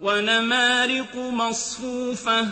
وَنَمَارِقُ مَصْفُوفَةٌ.